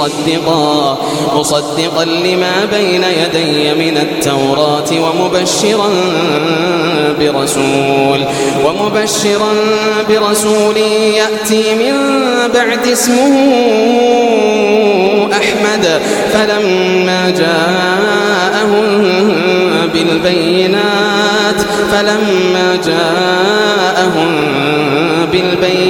مصدقا مصدقا لما بين يدي من التوراة ومبشرا برسول ومبشرا برسول يأتي من بعد اسمه أحمد فلما جاءهم بالبينات فلما جاءهم بالبينات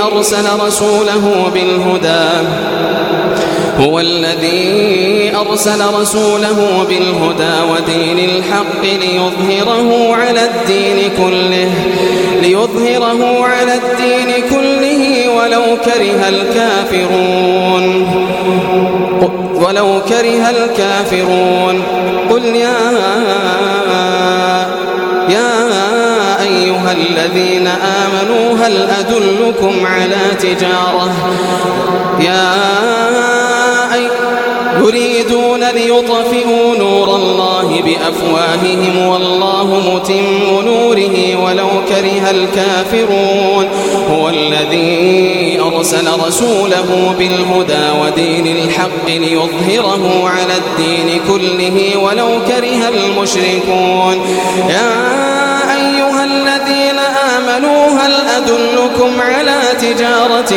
أرسل رسوله بالهدى. هو الذي أرسل رسوله بالهدى ودين الحق ليظهره على الدين كله ليظهره على الدين كله ولو كره الكافرون. ولو كره الكافرون. قل يا يا أيها الذين آمنوا هل أدلكم على تجارة؟ يا يريدون ليطفئوا نور الله بأفواههم والله متم نوره ولو كره الكافرون. هو الذي أرسل رسوله بالهدى ودين الحق ليظهره على الدين كله ولو كره المشركون. يا آمنوا هل أدلكم على تجارة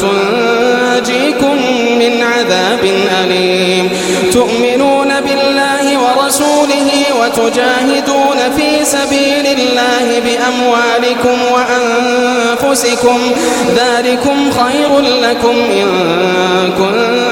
تنجيكم من عذاب أليم. تؤمنون بالله ورسوله وتجاهدون في سبيل الله بأموالكم وأنفسكم. ذلكم خير لكم إن كنتم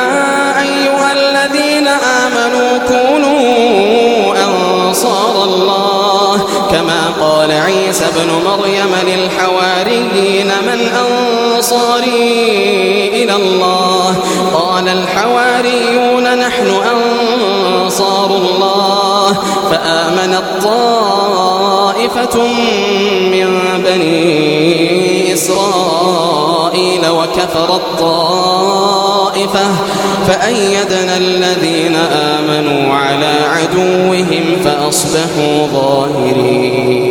عيسى ابن مريم للحواريين من أنصاري إلى الله. قال الحواريون نحن أنصار الله. فآمنت طائفة من بني إسرائيل وكفرت طائفة فأيدنا الذين آمنوا على عدوهم فأصبحوا ظاهرين.